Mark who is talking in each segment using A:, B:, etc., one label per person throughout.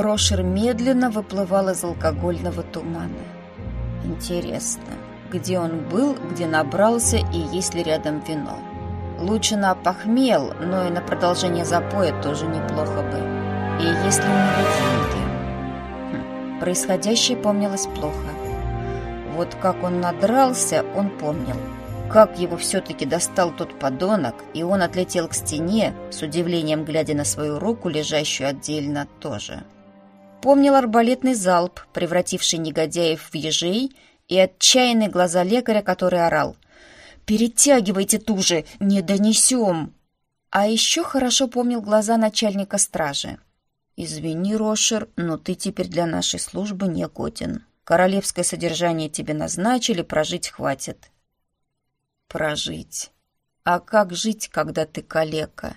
A: Рошер медленно выплывал из алкогольного тумана. Интересно, где он был, где набрался и есть ли рядом вино. Лучше на похмел, но и на продолжение запоя тоже неплохо бы. И если не деньги... Хм, происходящее помнилось плохо. Вот как он надрался, он помнил. Как его все-таки достал тот подонок, и он отлетел к стене, с удивлением глядя на свою руку, лежащую отдельно тоже. Помнил арбалетный залп, превративший негодяев в ежей, и отчаянные глаза лекаря, который орал. «Перетягивайте туже! Не донесем!» А еще хорошо помнил глаза начальника стражи. «Извини, Рошер, но ты теперь для нашей службы не годен. Королевское содержание тебе назначили, прожить хватит». «Прожить. А как жить, когда ты калека?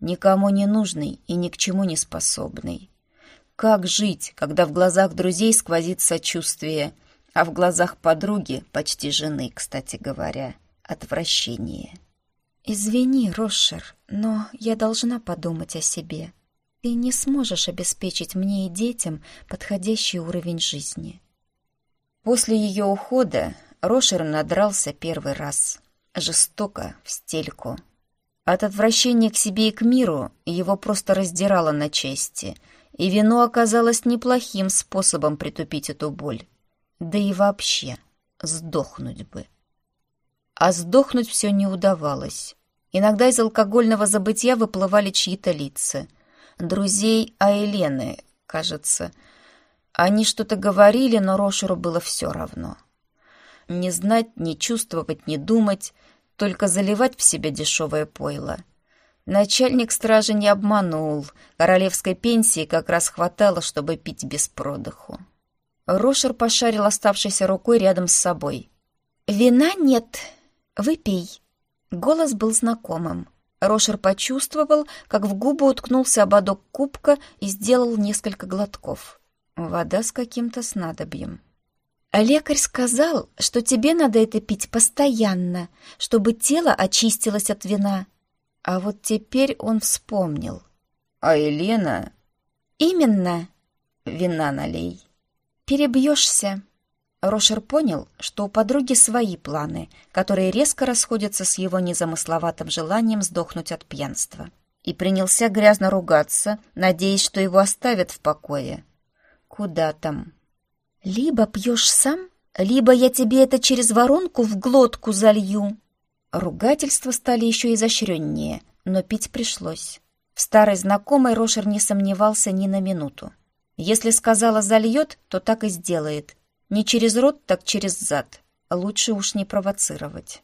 A: Никому не нужный и ни к чему не способный. Как жить, когда в глазах друзей сквозит сочувствие, а в глазах подруги, почти жены, кстати говоря, отвращение. «Извини, Рошер, но я должна подумать о себе. Ты не сможешь обеспечить мне и детям подходящий уровень жизни». После ее ухода Рошер надрался первый раз. Жестоко, в стельку. От отвращения к себе и к миру его просто раздирало на части, и вино оказалось неплохим способом притупить эту боль. Да и вообще, сдохнуть бы. А сдохнуть все не удавалось. Иногда из алкогольного забытия выплывали чьи-то лица. Друзей Айлены, кажется. Они что-то говорили, но Рошеру было все равно. Не знать, не чувствовать, не думать, только заливать в себя дешевое пойло. Начальник стражи не обманул. Королевской пенсии как раз хватало, чтобы пить без продыху. Рошер пошарил оставшейся рукой рядом с собой. «Вина нет. Выпей». Голос был знакомым. Рошер почувствовал, как в губы уткнулся ободок кубка и сделал несколько глотков. Вода с каким-то снадобьем. «Лекарь сказал, что тебе надо это пить постоянно, чтобы тело очистилось от вина». А вот теперь он вспомнил. «А Елена?» «Именно. Вина налей». «Перебьешься». Рошер понял, что у подруги свои планы, которые резко расходятся с его незамысловатым желанием сдохнуть от пьянства. И принялся грязно ругаться, надеясь, что его оставят в покое. Куда там? «Либо пьешь сам, либо я тебе это через воронку в глотку залью». Ругательства стали еще изощреннее, но пить пришлось. В старой знакомой Рошер не сомневался ни на минуту. Если сказала «зальет», то так и сделает. Не через рот, так через зад. Лучше уж не провоцировать.